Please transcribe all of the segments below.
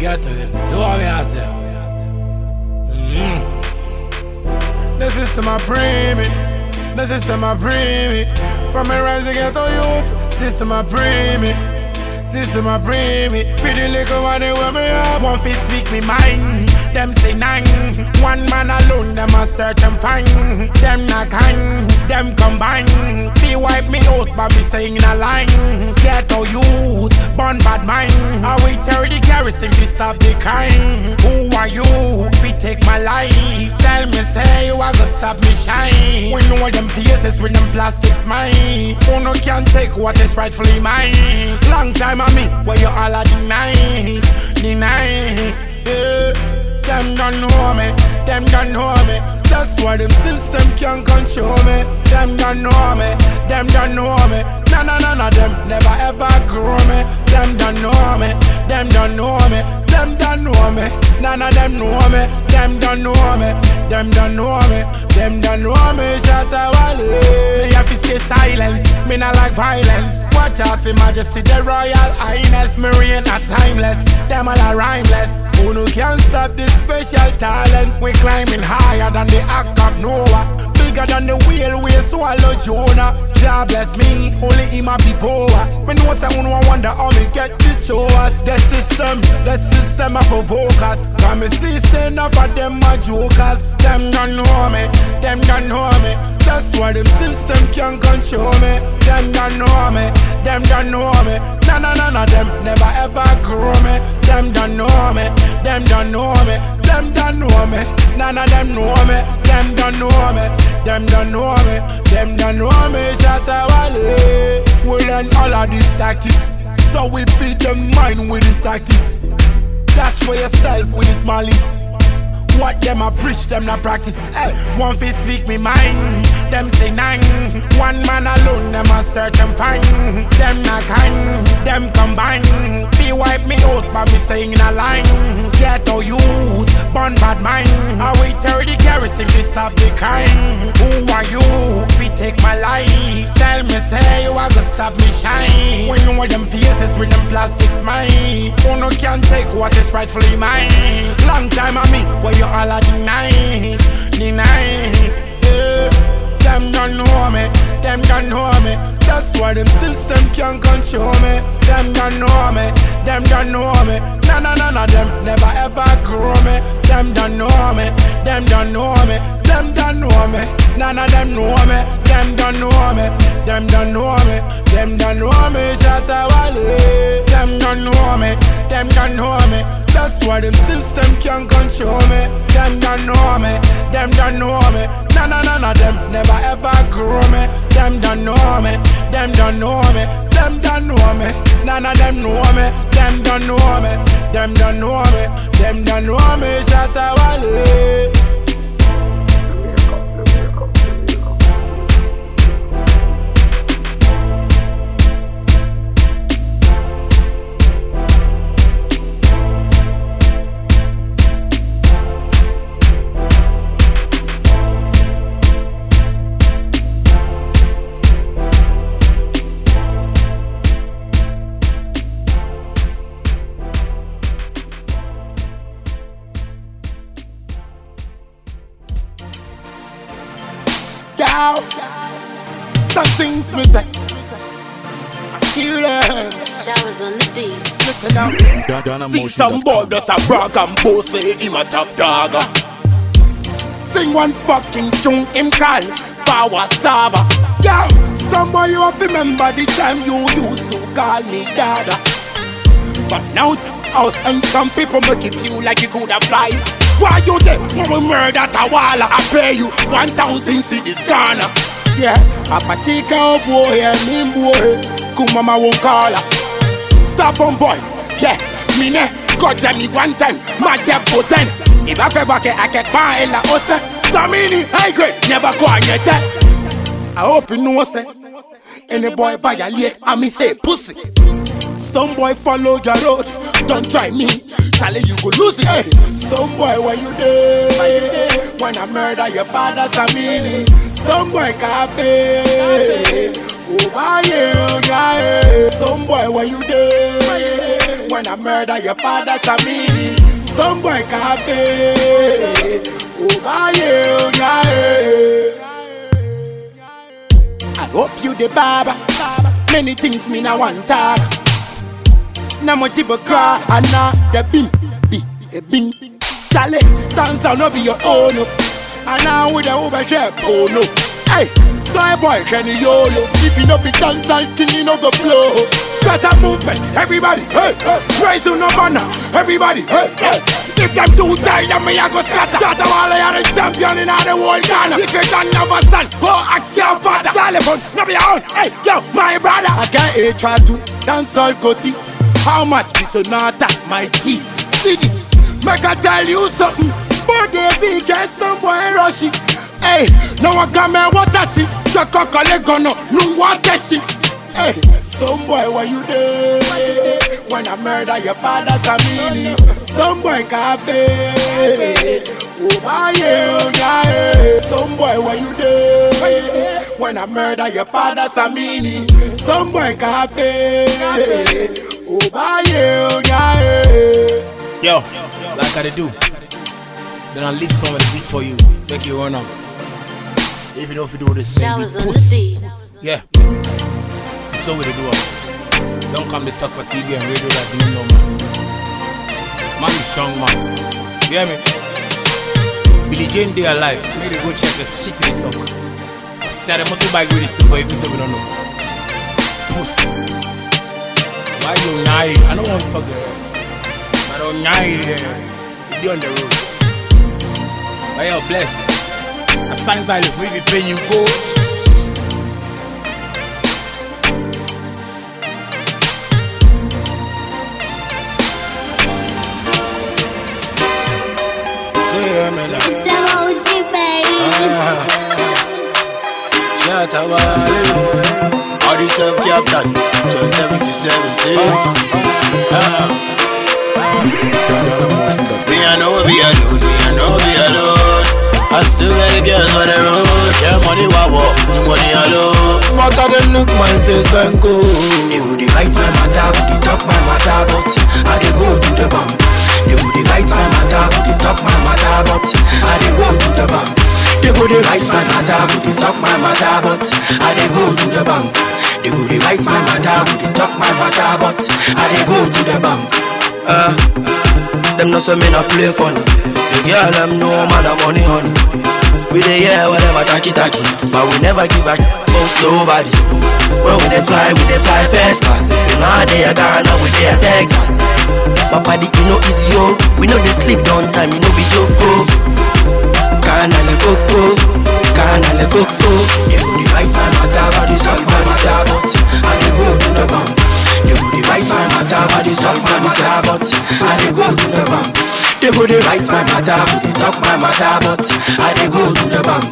ghetto is. See what me I? Mm. The system a pre The system a pre From me rise to ghetto youth. System a pre System a bring me For the little money where me up. One fit speak me mind. Them say nine. One man alone Them a search and find. Them not kind Them combine. Feel wipe me out But me staying in a line. All youth Born bad mind I we tell the garrison To stop the crime Who are you? We take my life Tell me say You are gonna stop me shine We know them faces With them plastic smile Who no can take What is rightfully mine Long time them me, where you all are deny, deny. Yeah. Them don't know me, them don't know me. That's why them system can't control me. Them don't know me, them don't know me. No, no, no, no, them never ever grow me. Them don't know me, them don't know me. Them don't know me, none of them know me. Them don't know me, them don't know me. Them don't know me. Shut up, Me have to stay silence. Me not like violence. Watch out for Majesty, the Royal Highness. Me reign not timeless. Them all are rhymeless. Who no can stop this special talent? We climbing higher than the act of Noah. Bigger than the whale we swallow Jonah. God bless me, only him a be poor. Me know say no wonder how me get this show us. The system, the system a provoke us. Come me see say enough of them a jokers. Them don't know me, them don't know me. That's why them system can't control me. Them don't know me, them don't know me. No, no, no, no, them never ever grow me. Them don't know me, them don't know me. Them don't know me, none of them know me. Them don't know me, them don't know me. Them don't know me. Shatta Wale. We learn all of these tactics, so we beat them mind with these tactics. Dash for yourself with this malice. What them a preach, them not practice. Hey, one fit speak me mind. Them say nine. One man alone, them a search and find. Them not kind. Them combine. Feel wipe me out, but me staying in a line. Get all youth, born bad mind. I wait tell the garrison to stop the crime. Who are you? We take my life. Tell me, say you are gonna stop me shine. When you them faces with them plastic smile. Who no can take what is rightfully mine. Long time on me, where you all are denying, denying. Them don't know me. That's why them system can't control me. Them don't know me, them don't know me. No, no, no, no, them never ever grow me. Them don't know me, them don't know me. Them don't know me, none of them know me. Them don't know me, them don't know me. Them don't know me, Shatta Wale. Them don't know me, them don't know me. That's why them system can't control me. Them don't know me, them don't know me. No, no, no, no, them never ever grow me. Them don't know me, them don't know me. Them don't know me, none of them know me. Them don't know me, them don't know me. Them don't know me, Shatta I kill. Showers on the beat. Listen now. Done- done a See motion some dot boy com. just a brag and boast say him a top dog. Sing one fucking tune him call Power Saba. Yo, some boy you have to remember the time you used to call me dada. But now house and some people make it feel like you could have fly. Why you there? When we murder Tawala, I pay you 1,000 cities corner. Yeah, Papa Chica oh boy, Kumama won't call her. Stop on boy, yeah, me ne, God tell me one time, my job potent. If I feel back, I get by la ose. Samini, high grade, never go on yet. I hope you know, say, any boy violate, I me say pussy. Some boy follow your road, don't try me. Charlie, you go lose it. Hey, some boy, where you there? When I murder your father, Samini. Some boy cafe. Oh, my guy. Some boy, where you there? When I murder your father's family. Some boy cafe. Oh, my yeah. Eh. I hope you the barber. Many things me now want talk. Na of a car and now the bin be a bin. Charlie, dance no be your own. Oh. no. And now with the overshare, oh no. Hey, toy boy can yo yo. If you no be dance king, you no go blow. Shut up movement, everybody, hey, hey. Raise on no banner, everybody, hey, hey. If them too tired, me I go scatter. Up all I the champion in all the world Ghana. If you don't understand, go ask your father. Telephone, no be your. Hey, yo, my brother. I can't eh, try to dance all cutty. How much be sonata, my G? See this, make I tell you something. But the biggest boy rush it. Hey, no one come here, what a shit. Shaka kale gono, no what a shit. Hey, some boy, why you there? When I murder your father's family. Some boy cafe. Oh, my yeah. Some boy, why you there? When I murder your father's family. Some boy cafe. Oh, my yeah. Yo, like I do. Then I leave some of the beat for you. Make you run up. If you if you do this, Showers on the beat. Yeah. So we do am. Don't come to talk for TV and radio like you know man. Man be strong man. You hear me? Billy Jane dey alive. They go check the shit they talk. Say the motorbike with this stuff, but if you say we don't know. Puss. Why you nine? I don't want to talk the rest. I don't nine. You on the road. But yo, bless. A sign that if we be paying you go. Say me now. Some OG baby. Shut up, ah, eh. all the self captain, joint 7017. Eh. Ah. Me, I know be alone, me, I know be alone. I still got the girls on the road. Yeah, money, wow, the money alone. But I don't look my face and go. They dey write my matter, go dey talk my matter, but I dey go to the bank. They dey write my matter, go dey talk my matter, but I dey go to the bank. They go dey write my matter, go dey talk my matter, but I dey go to the bank. They go dey write my matter, go dey talk my matter, but I dey go to the bank. Uh, them no say me not play funny. The girl them know man a money honey. We dey hear whatever tacky tacky, but we never give a about nobody. When we dey fly, we dey fly first class. If know they are Ghana, we dey a Texas. My body you know easy yo, we know they sleep down time, you know be joke. Kana le coco, kana le coco. They go dey write my matter, but this all for the sabot. I dey go to the bank. They go dey write my matter, but this all for the sabot. I dey go to the bank. They go dey write my matter, but they talk my matter, but I dey go to the bank.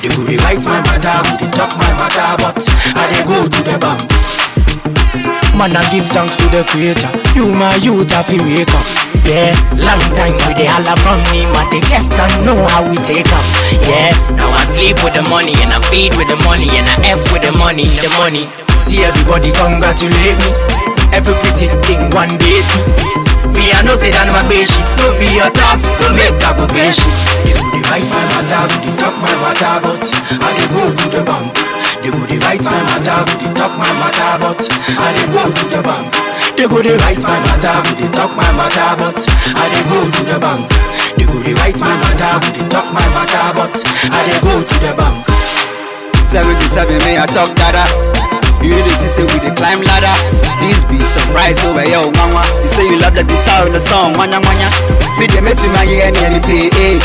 They go dey write my matter, but they talk my matter, but I dey go to the bank. Man, I give thanks to the creator. You, my youth, have to wake up. Yeah, long time we they holla from me, but they just don't know how we take up. Yeah, now I sleep with the money and I feed with the money and I F with the money, the money. See everybody congratulate me. Every pretty thing one day me. I know say that my baby, no be a talk, no make a go baby. They go dey write my matter, go dey talk my matter, but I dey go to the bank. They go dey write my matter, go dey talk my matter, but I dey go to the bank. They go dey write my matter, go dey talk my matter, but I dey go to the bank. They go dey write my matter, go dey talk my matter, but I dey go to the bank. 77 me I talk dada You the see say we dey climb ladder. This be surprise over yo mama. You say you love the guitar in the song Wanya wanya Me dey make you my yeah me and play eh?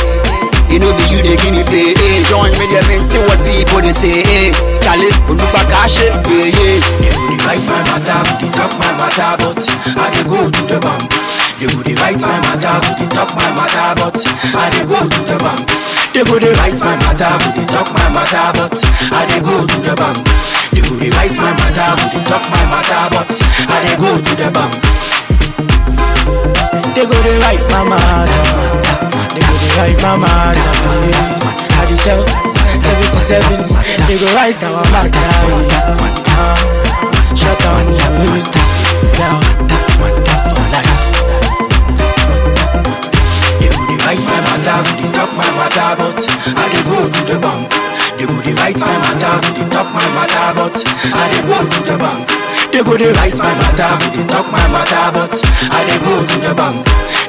You know be you they give me play eh? Join me dey maintain what people they say eh? Charlie Onupa kashe yeah yeah. They go dey write my matter, dey talk my matter, but I dey go to the bank. They dey write my matter, dey talk my matter, but I dey go to the bank. They dey write my matter, dey talk my matter, but I dey go to the bank. They go they write my matter, go they talk my matter, but I they go to the bank. They go they write my matter, they go they write my matter. I they sell 77, they go write our matter. Yeah. Shut down, your for life. They go they write my matter, go they talk my mother, but I they go to the bank. They go the right my matter, go they talk my matter, but I they go to the bank. They go the right my matter, go they talk my matter, but I they go to the bank.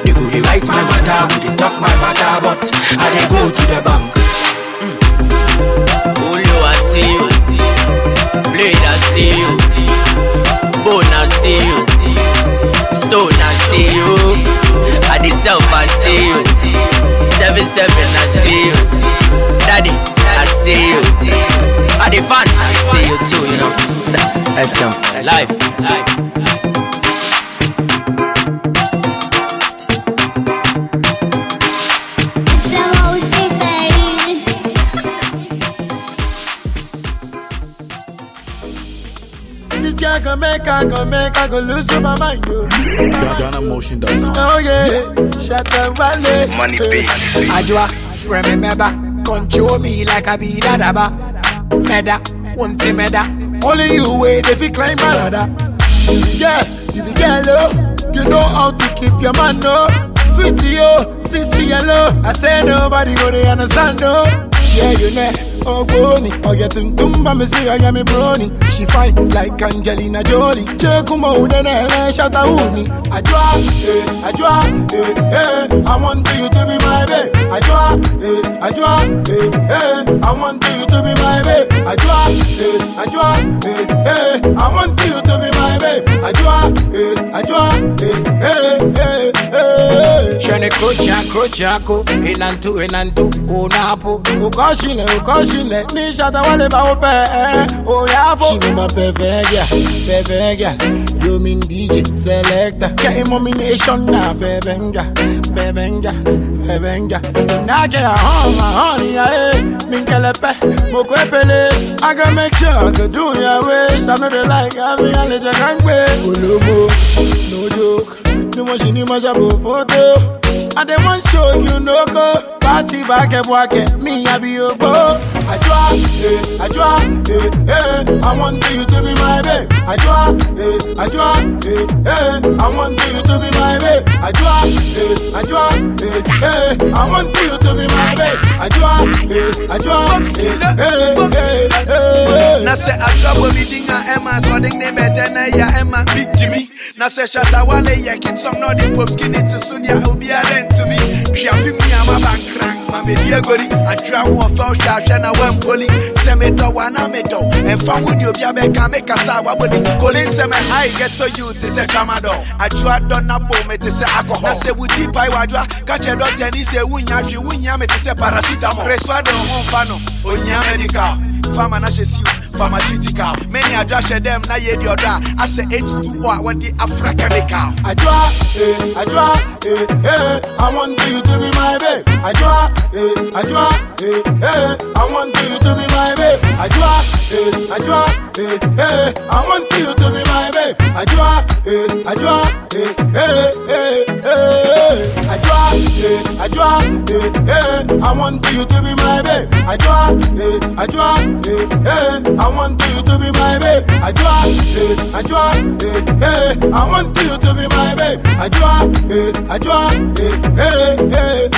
They go the right my matter, go they talk my matter, but I they go to the bank. Mm. Ulu, I see you. Blade, I see you. Bone, I see you. Stone, I see you. I the self, I see you. Seven, seven, I see you. Daddy. I see you. I the fan, I see you too, you know. That's some life. life. It's a multi baby. This year can make I go make I go lose my mind, yo. DonnaMotion.com. Oh yeah, shut up, valley. Money big. Ajwa, friend me meba, control me like I be dadaba. Meda, one thing meda. Only you way if fi climb my ladder. Yeah, you be oh. You know how to keep your man, no. Sweetie, yo, sissy, hello. I say nobody go they understand, no. Yeah, you know. Oh, boni, oh, get him tumba, me see, I am me brony. She fine like Angelina Jolie. Chekuma, udene, eh, shata uni. Ajwa, eh, ajwa, eh, eh. I want you to be my babe. Ajwa, eh, ajwa, eh, eh. I want you to be my babe. Ajwa, eh, ajwa, eh, eh. I want you to be my babe. Ajwa, eh, ajwa, eh, eh, eh, eh. Shane krocha, krocha ko. Inantu, inantu, unapo. Ukoshile, ukoshile. Ni Shatta Wale ba upe, eh. Oyafo. She be my perfect, yeah, perfect, yeah. You mean DJ selector. Get him nomination now, baby, yeah, baby, yeah, baby, yeah. Now get a home, my honey, yeah, eh. Minkelepe, mokwepele. I can make sure I can do your wish. I know they like having a little gangway. Olomo, no joke. Ni mo ṣì ní mọ́ṣábò fótó. I dey wan show you no go. Party bákẹ́ bọ́kẹ́, mi àbí ògbó. Àjọ eh, àjọ eh, eh, I want you to be my babe. Àjọ eh, àjọ eh, eh, I want you to be my babe. Àjọ eh, àjọ eh, eh, I want you to be my babe. Àjọ eh, àjọ eh, eh, eh, eh. na sɛ adwabɔ bi din a ɛma sɔden ne na ɛyɛ ɛma big jimmy na sɛ shatawale yɛ kinsɔm na ɔde pop skinny to so deɛ obiara ntumi hweape mi a maba Mammy Diagori, I travel on Fouch, and poli. went bully. Semedo, one amedo, and found when you be a beca, make a sour bully. Calling Seme, I get to you, this a camado. I tried done up home, it is alcohol. I say, with deep I wadra, catch a dog, and he say, Wunya, she wunya, it is a parasitamol. Reswado, one fano, oh. Unya medical. farmer na shoot pharmaceutical many adrahyɛ dɛm na yɛ di ɔdɔ a asɛ h2o a wɔde afra chemical. adwa ee adwa ee ee i eh, eh, eh. wan do you to be my. Eh, ajwa, eh, eh, I want you to be my babe. Ajwa, eh, ajwa, eh, eh, I want you to be my babe. Ajwa, eh, ajwa, eh, eh, eh, eh. Ajwa, eh, ajwa, eh, eh, I want you to be my babe. Ajwa, eh, ajwa, eh, eh, I want you to be my babe. Ajwa, eh, ajwa, eh, eh, I want you to be my babe. Ajwa, eh, ajwa, eh, eh, eh, eh.